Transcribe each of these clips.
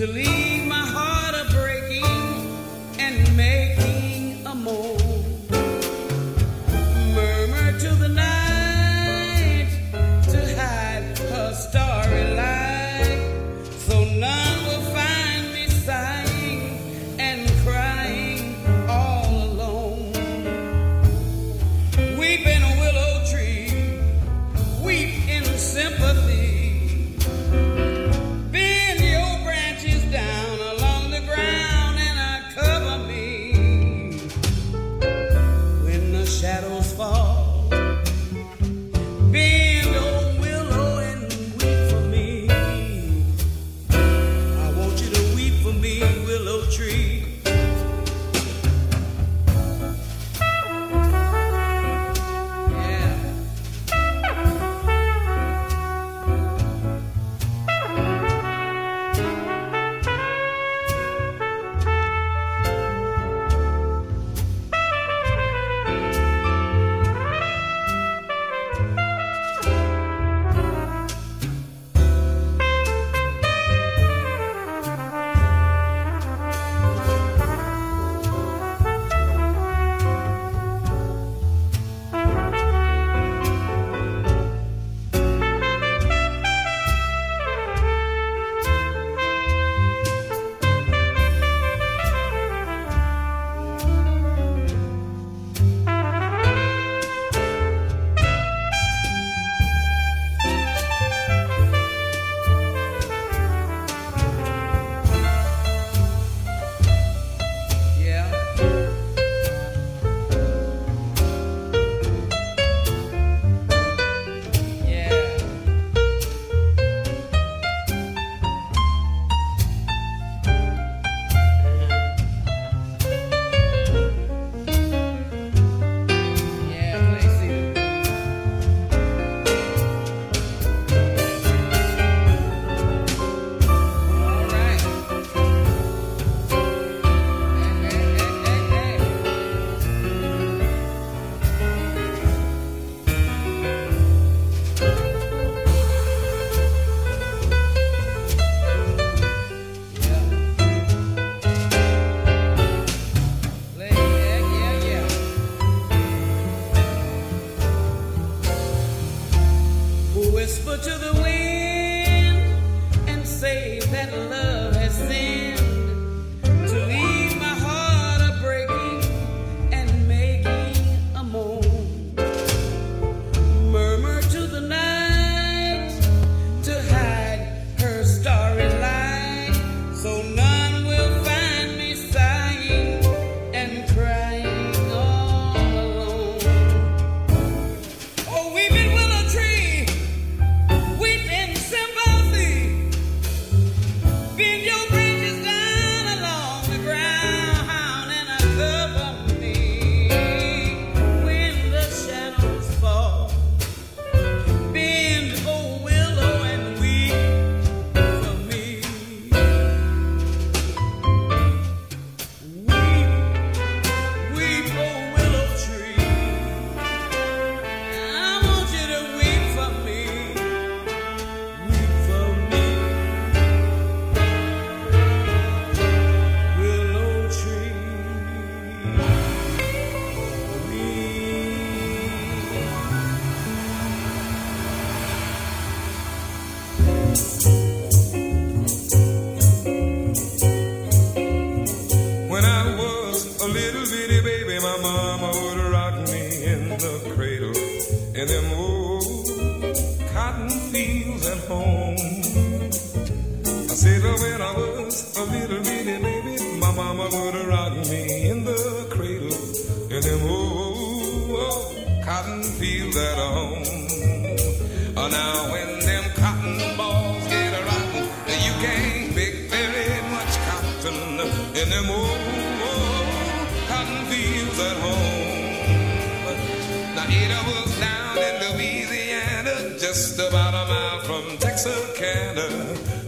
To leave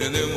and then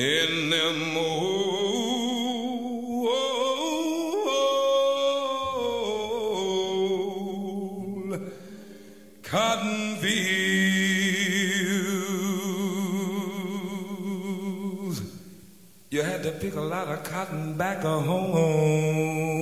in them oh, old cotton fields. You had to pick a lot of cotton back home.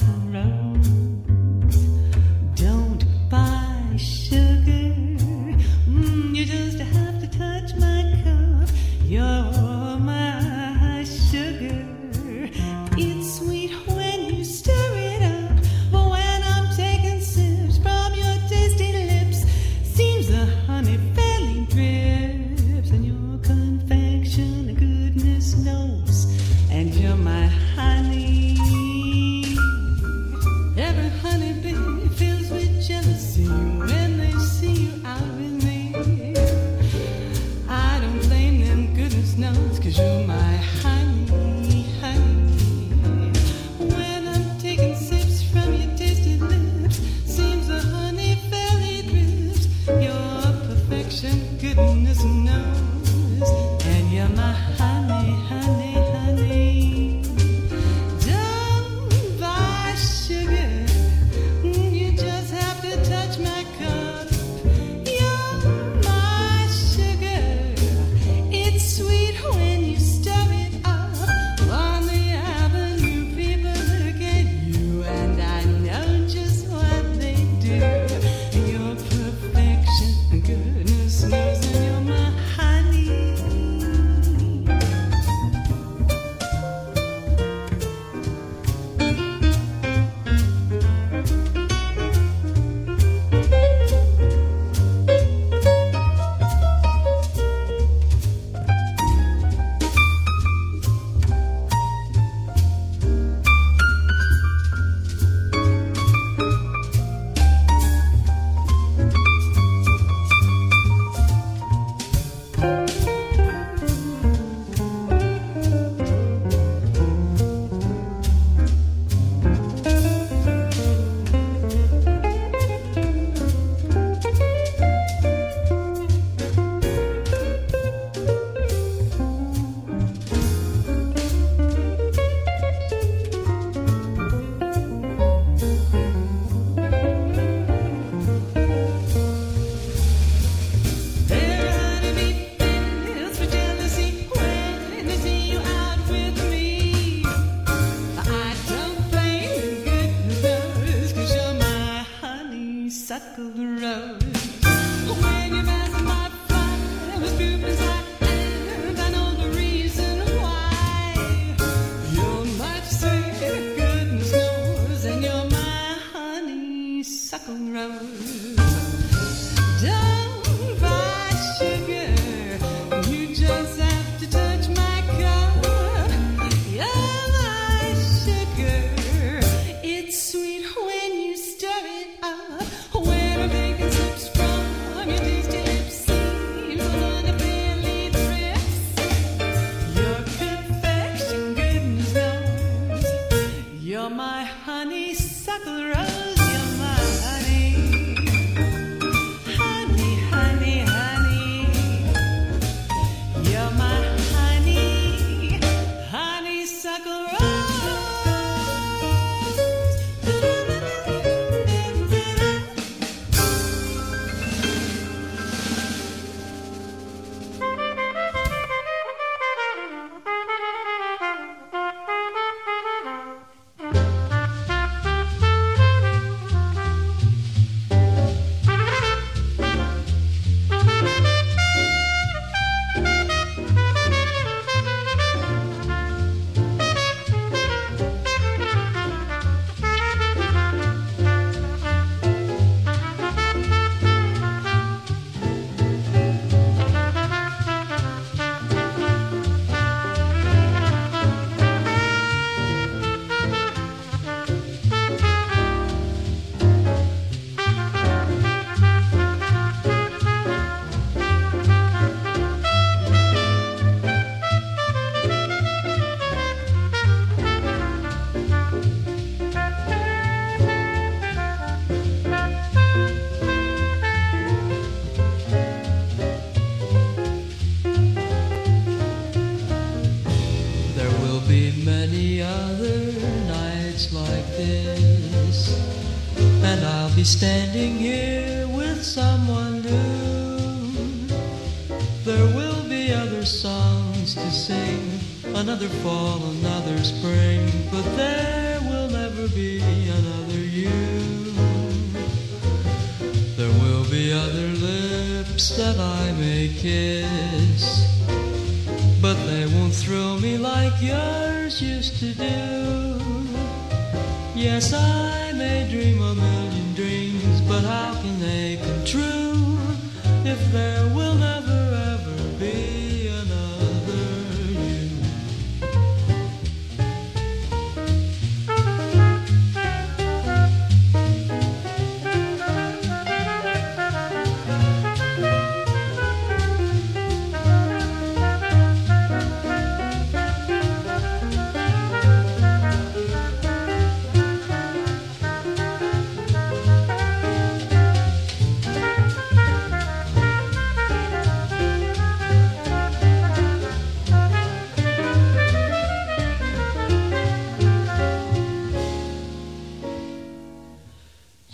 从人。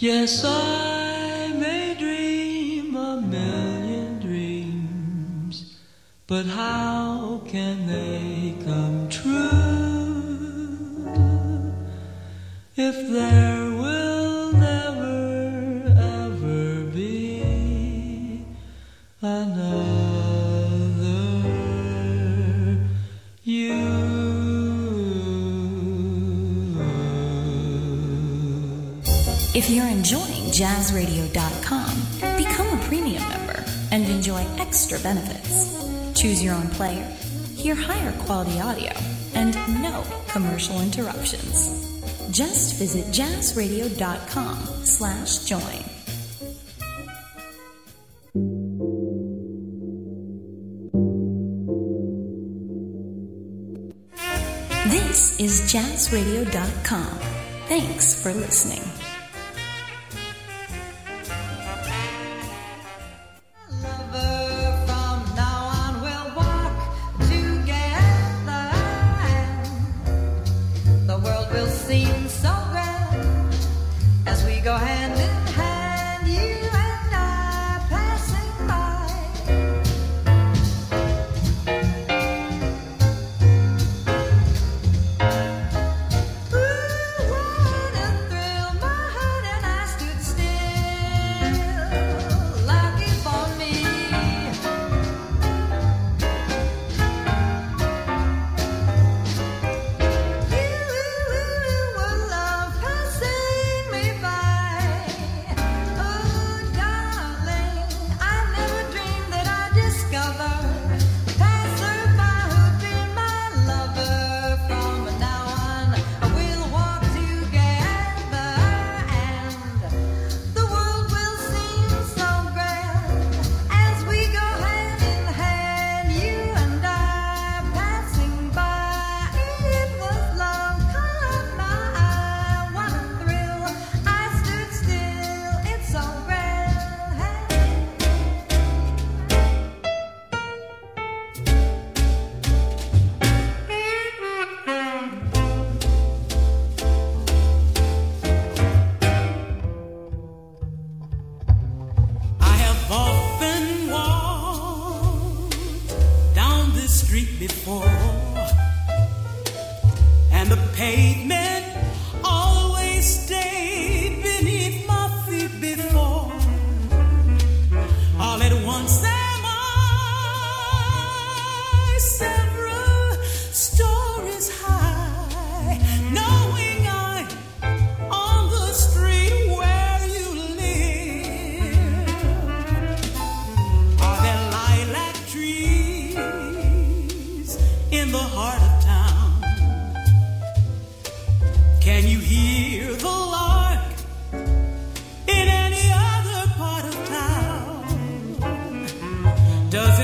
Yes, I may dream a million dreams, but how can choose your own player, hear higher quality audio, and no commercial interruptions. Just visit jazzradio.com slash join. This is jazzradio.com. Thanks for listening.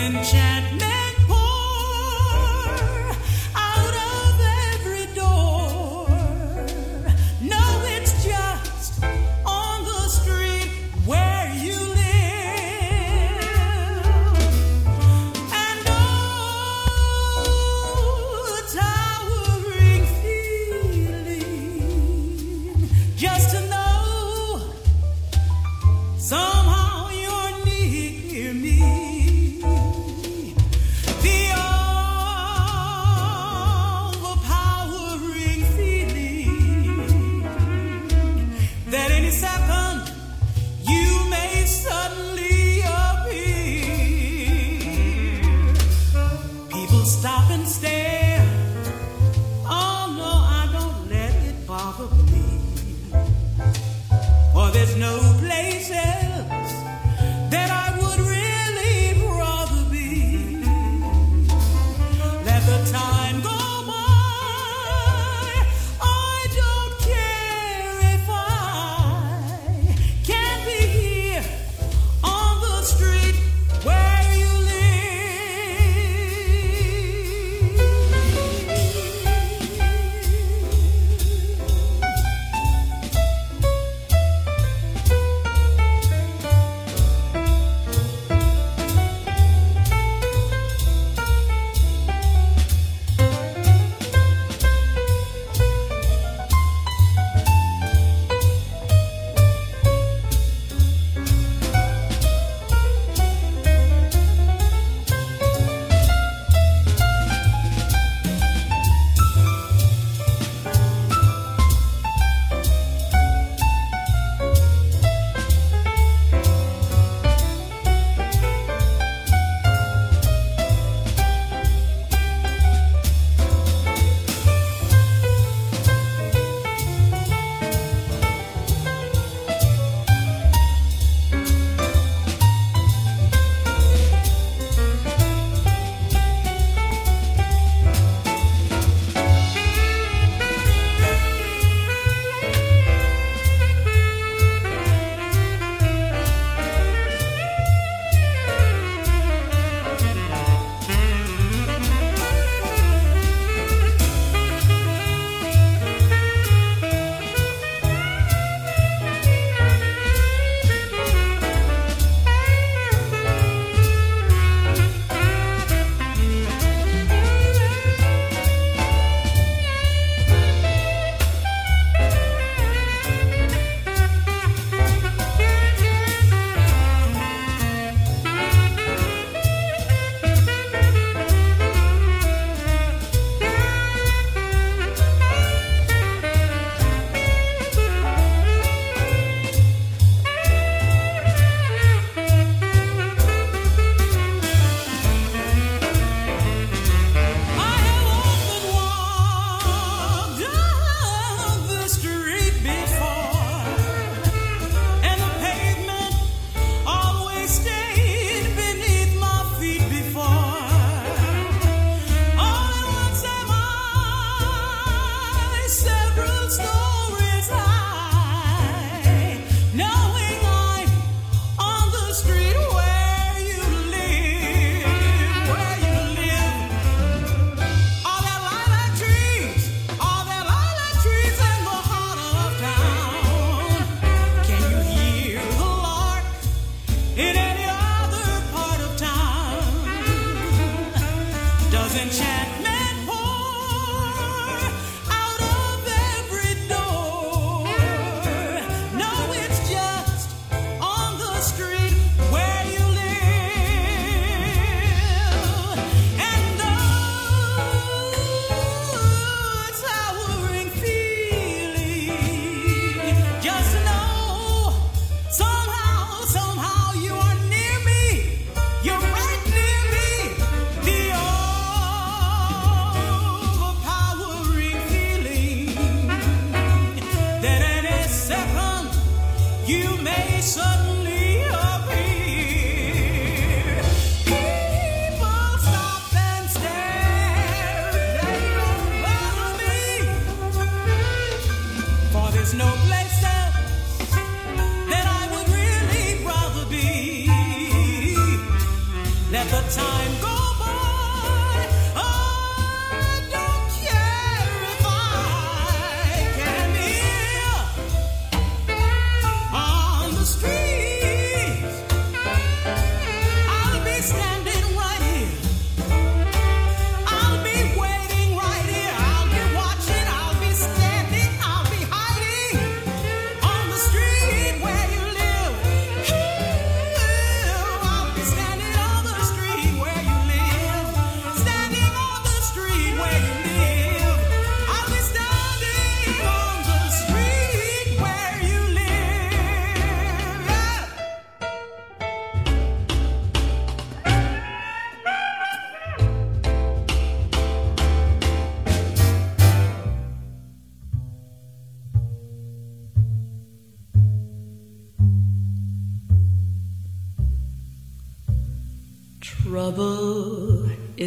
Enchant.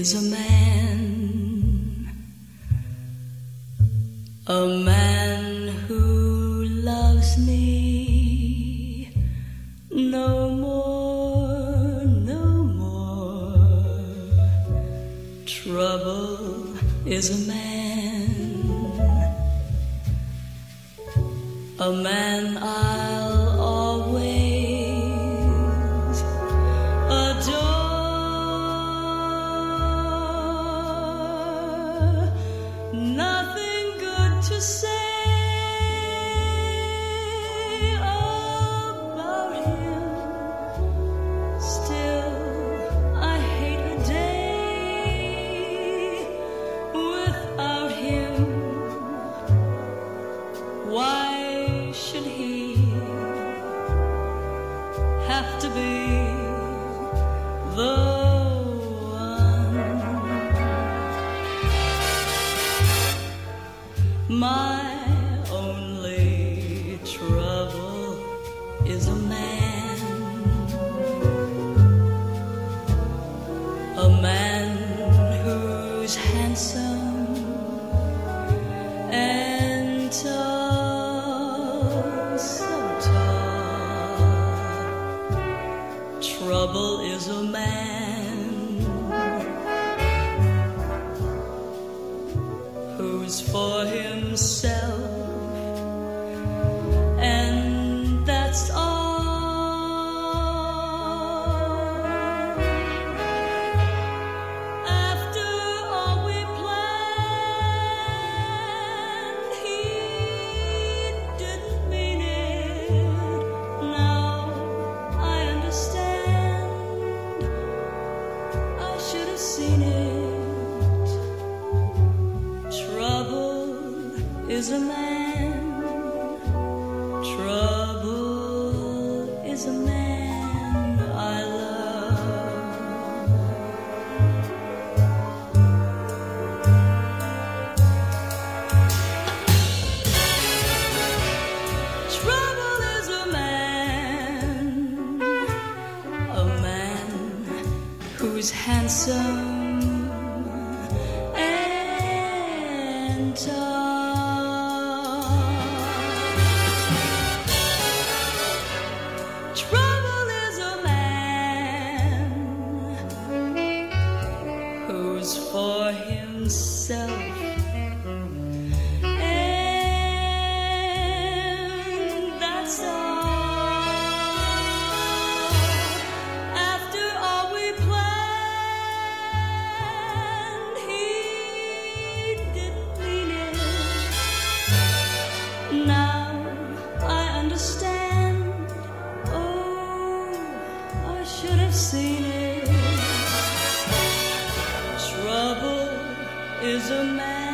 is a man. trouble is a man who's for him. is a man.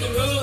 The road,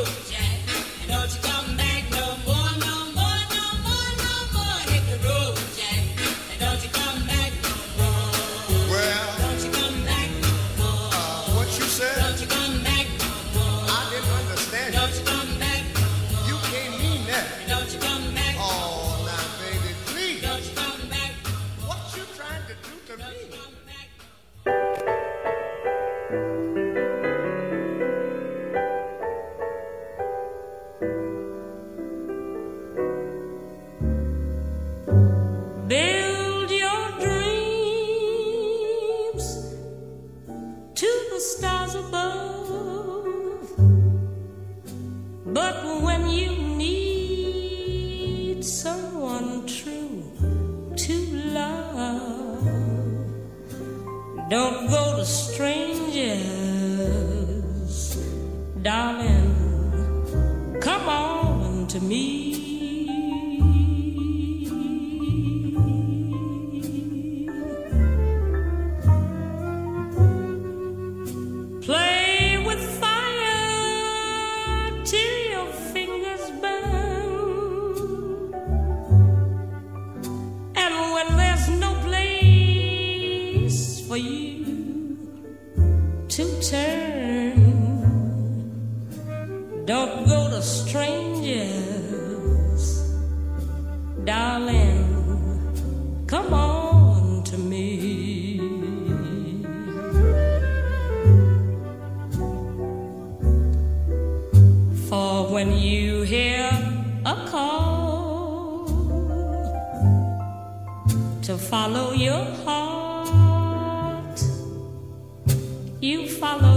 to follow your heart, you follow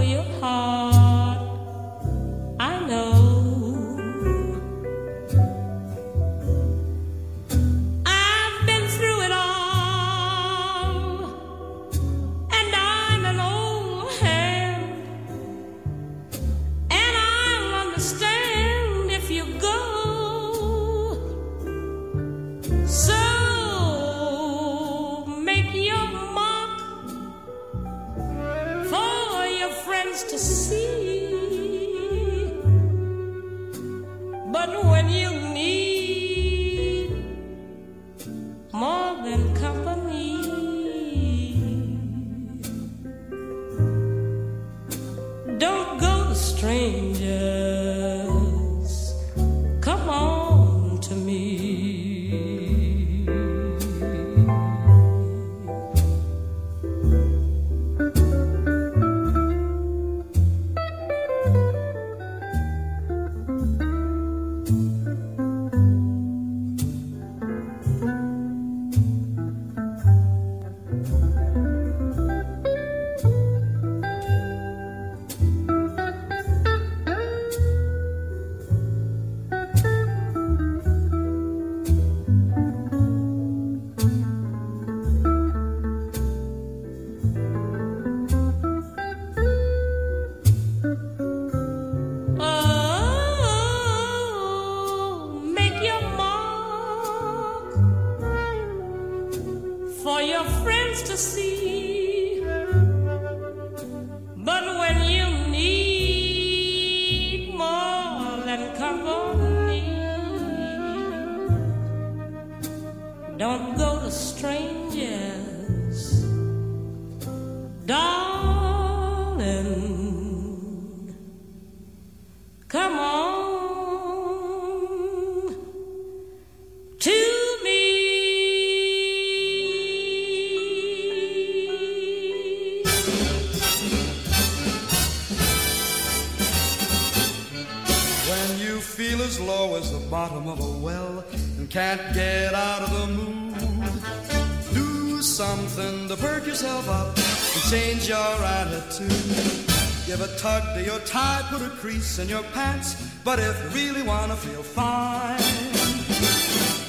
Give tug to your tie, put a crease in your pants. But if you really want to feel fine,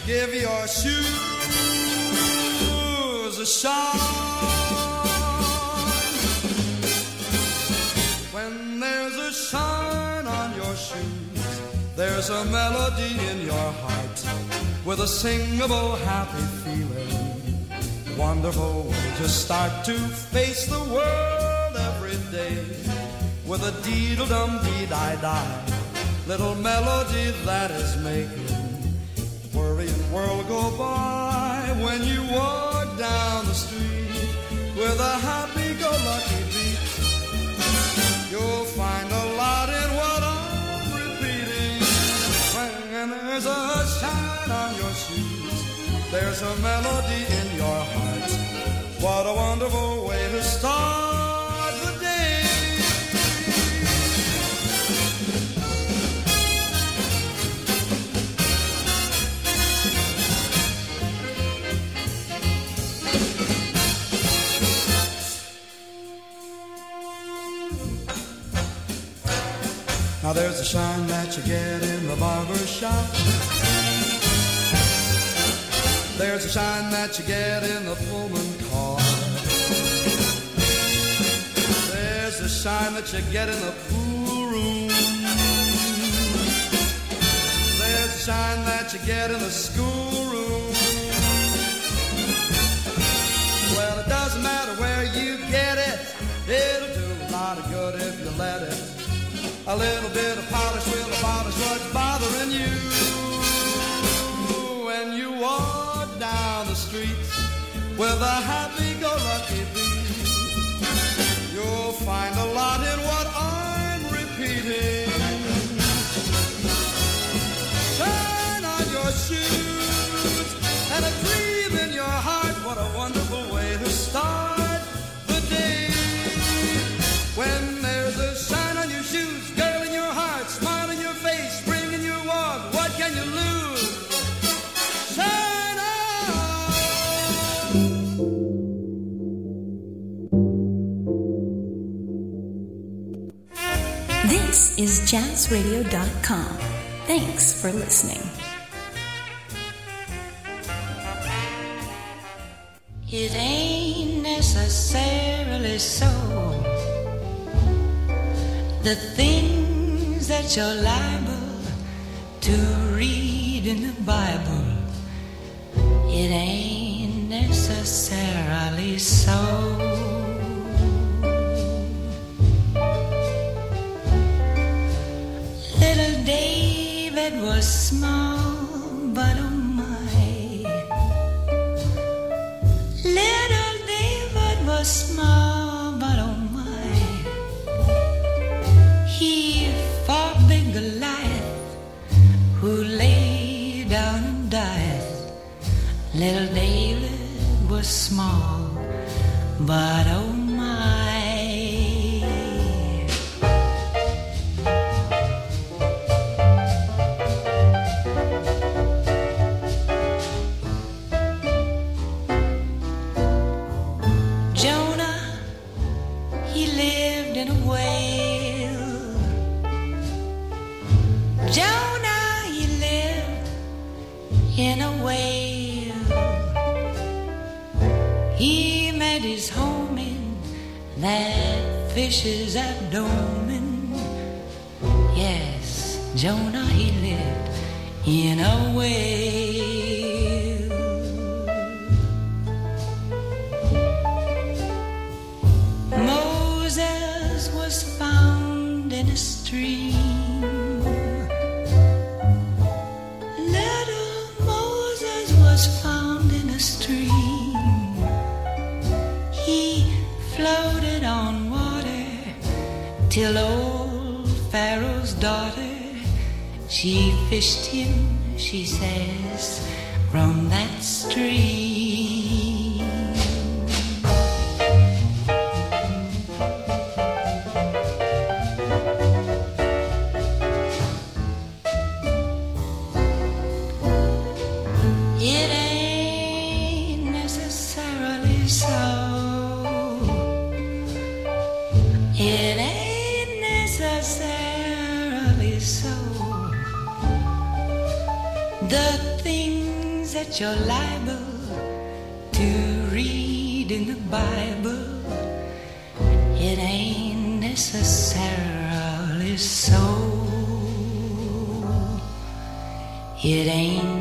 give your shoes a shine. When there's a shine on your shoes, there's a melody in your heart with a singable happy feeling. Wonderful way to start to face the world every day with a deedle dum dee die die. Little melody that is making worrying world go by when you walk down the street with a happy go lucky beat. You'll find a lot in what I'm repeating. When there's a shine on your shoes, there's a melody in your heart. What a wonderful way to start Now there's a shine that you get in the barber shop. There's a shine that you get in the Pullman car. There's a shine that you get in the pool room. There's a shine that you get in the schoolroom. A little bit of polish will abolish what's bothering you. When you walk down the street with a happy-go-lucky beat, you'll find a lot in what I'm repeating. Shine on your shoes and a is jazzradio.com. Thanks for listening. It ain't necessarily so. The things that you're liable to read in the Bible, it ain't necessarily so. David was small, but oh my. Little David was small, but oh my. He fought big Goliath, who lay down and died. Little David was small, but oh that you're liable to read in the Bible. It ain't necessarily so. It ain't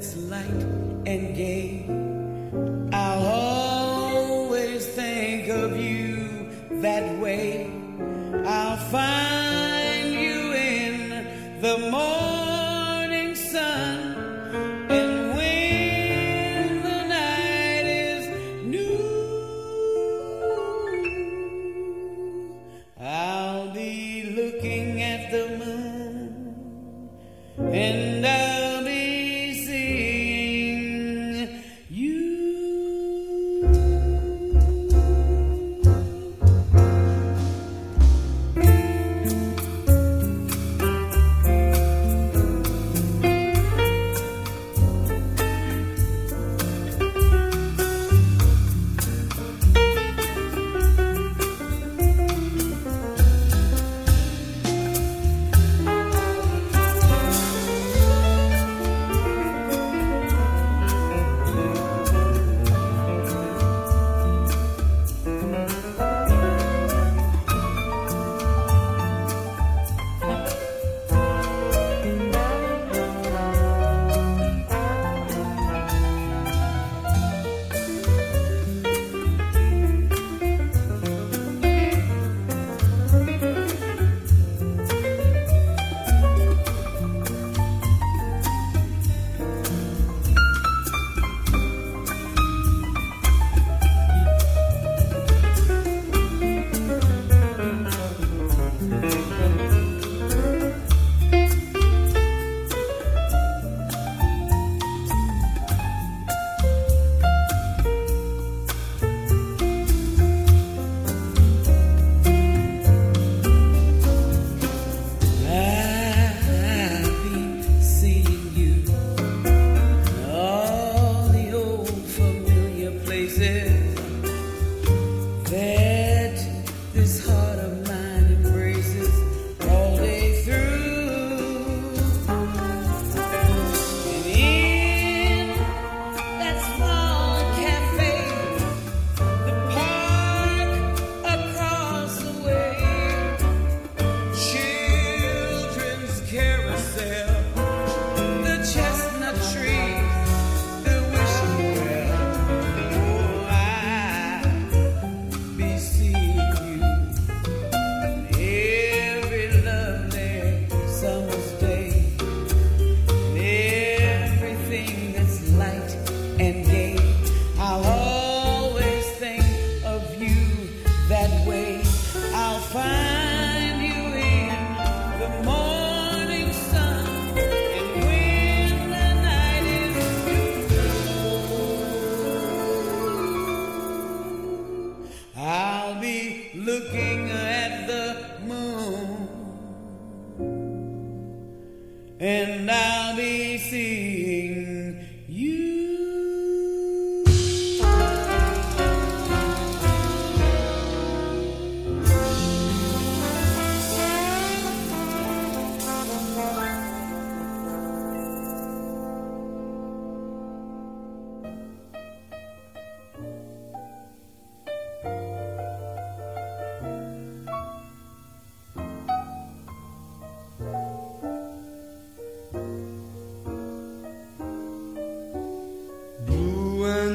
that's light and gay.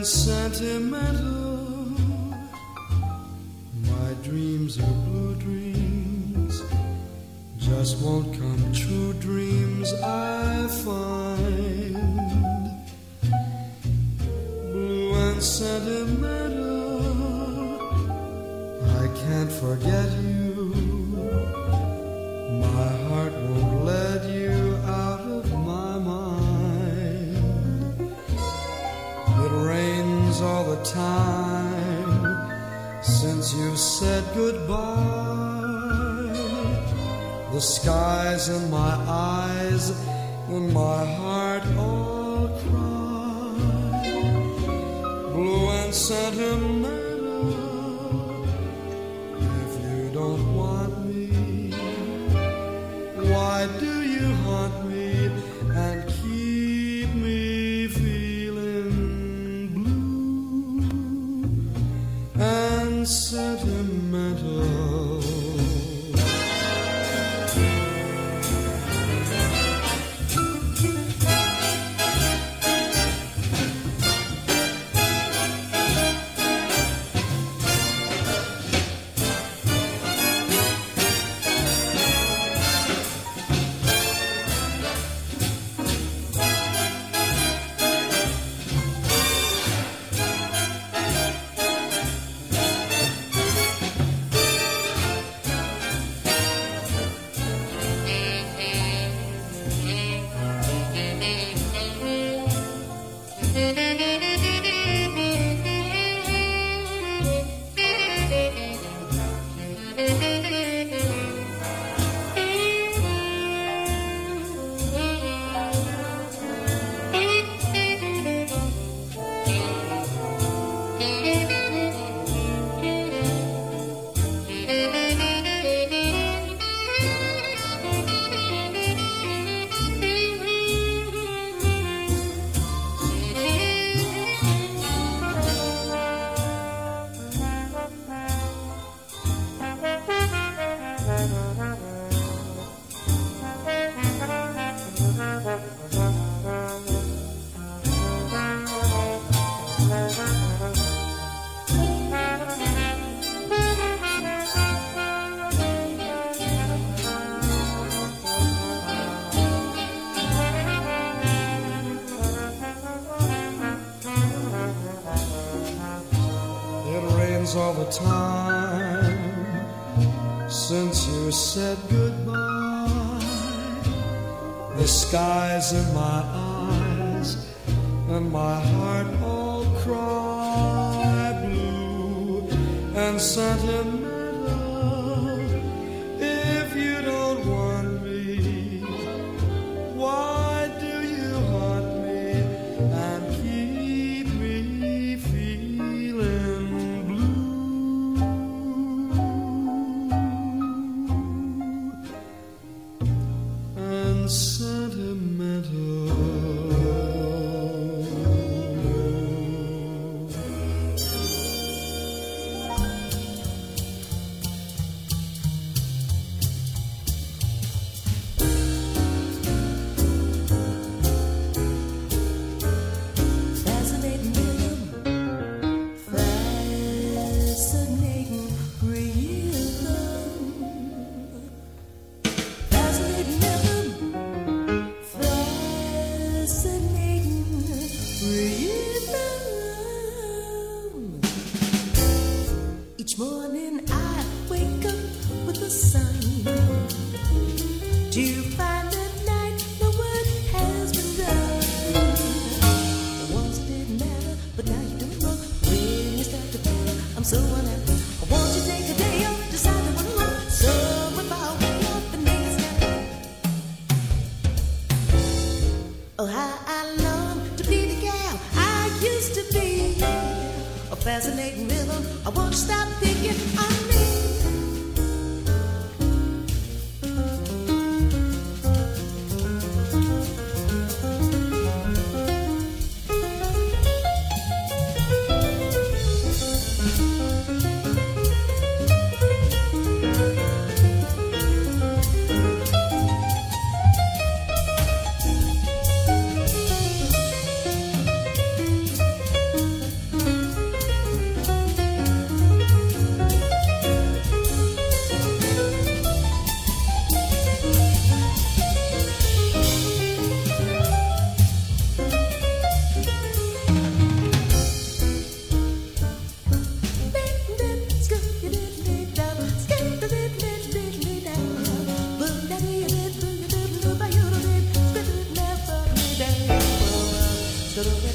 sentimental. My dreams are blue dreams, just won't come true dreams I find. Blue and sentimental, I can't forget you. time since you said goodbye. The skies in my eyes, in my heart. should have